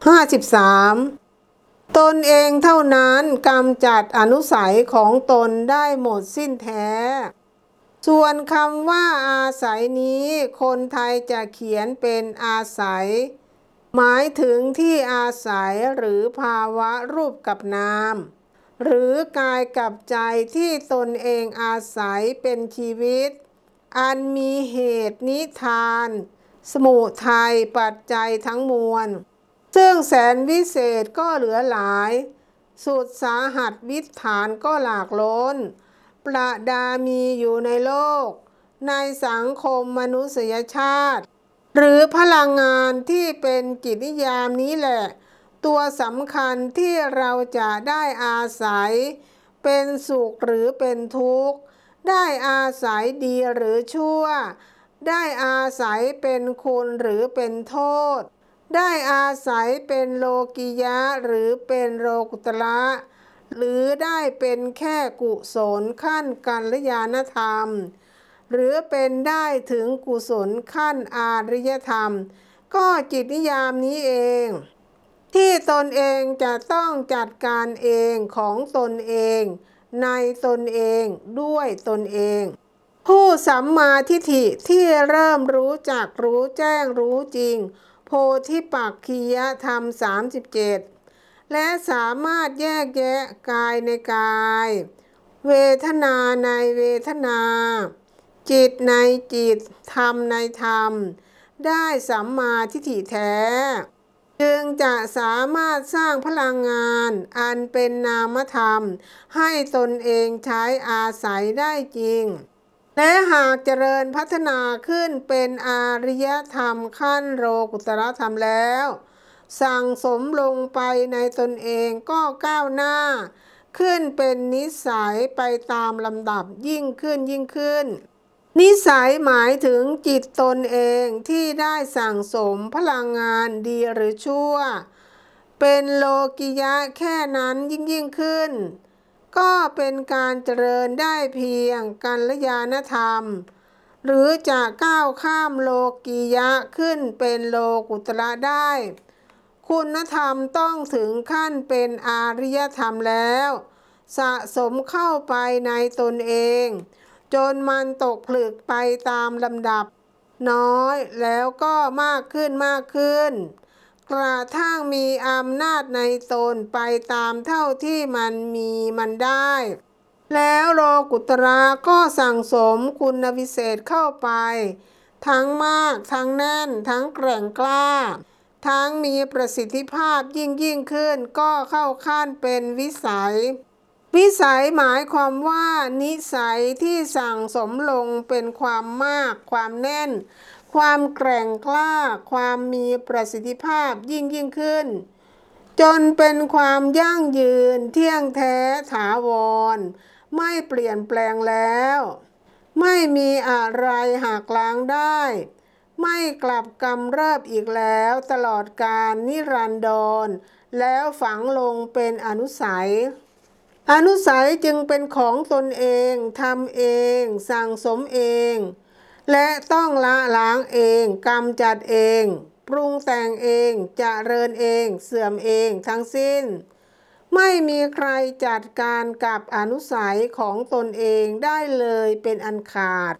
53. ตนเองเท่านั้นกำจัดอนุสัยของตนได้หมดสิ้นแท้ ส่วนคำว่าอาศัยนี้ คนไทยจะเขียนเป็นอาศัย หมายถึงที่อาศัยหรือภาวะรูปกับนาม หรือกายกับใจที่ตนเองอาศัยเป็นชีวิต อันมีเหตุนิทาน สมุทัยปัจจัยทั้งมวล ซึ่งแสนวิเศษก็เหลือหลาย สุดสาหัสวิถานก็หลากล้น ประดามีอยู่ในโลก ในสังคมมนุษยชาติ หรือพลังงานที่เป็นจิตนิยามนี้แหละ ตัวสำคัญที่เราจะได้อาศัย เป็นสุขหรือเป็นทุกข์ ได้อาศัยดีหรือชั่ว ได้อาศัยเป็นคุณหรือเป็นโทษ ได้อาศัยเป็นโลกิยะหรือเป็นโลกุตระหรือได้เป็นแค่กุศลขั้นกัลยาณธรรม หรือเป็นได้ถึงกุศลขั้นอาริยธรรม ก็จิตนิยามนี้เอง ที่ตนเองจะต้องจัดการเองของตนเอง ในตนเองด้วยตนเอง ผู้สัมมาทิฏฐิที่เริ่มรู้จักรู้แจ้งรู้จริง โพธิปักคียธรรม 37 และสามารถแยกแยะกายในกาย เวทนาในเวทนา จิตในจิต ธรรมในธรรม ได้สัมมาทิฏฐิแท้ จึงจะสามารถสร้างพลังงานอันเป็นนามธรรม ให้ตนเองใช้อาศัยได้จริง และหากเจริญพัฒนาขึ้นเป็นอาริยธรรมขั้นโลกุตรธรรมแล้ว สั่งสมลงไปในตนเองก็ก้าวหน้า ขึ้นเป็นนิสัยไปตามลำดับยิ่งขึ้นยิ่งขึ้น นิสัยหมายถึงจิตตนเองที่ได้สั่งสมพลังงานดีหรือชั่ว เป็นโลกิยะแค่นั้นยิ่งยิ่งขึ้น ก็เป็นการเจริญได้เพียงกัลยาณธรรม หรือจะก้าวข้ามโลกียะขึ้นเป็นโลกุตระได้ คุณธรรมต้องถึงขั้นเป็นอาริยธรรมแล้ว สะสมเข้าไปในตนเอง จนมันตกผลึกไปตามลำดับ น้อยแล้วก็มากขึ้นมากขึ้น กระทั่งมีอำนาจในตนไปตามเท่าที่มันมีมันได้ แล้วโลกุตระก็สั่งสมคุณวิเศษเข้าไป ทั้งมากทั้งแน่น ทั้งแกร่งกล้า ทั้งมีประสิทธิภาพยิ่งยิ่งขึ้นก็เข้าขั้นเป็นวิสัยวิสัยหมายความว่านิสัยที่สั่งสมลงเป็นความมากความแน่น ความแกร่งกล้า ความมีประสิทธิภาพยิ่งยิ่งขึ้น จนเป็นความยั่งยืนเที่ยงแท้ถาวร ไม่เปลี่ยนแปลงแล้ว ไม่มีอะไรหักล้างได้ ไม่กลับกำเริบอีกแล้วตลอดการนิรันดร แล้วฝังลงเป็นอนุสัยอนุสัยจึงเป็นของตนเองทำเอง สั่งสมเอง และต้องละล้างเองกำจัดเอง ปรุงแต่งเองจเจริญเอง เสื่อมเองทั้งสิ้น ไม่มีใครจัดการกับอนุสัยของตนเองได้เลยเป็นอันขาด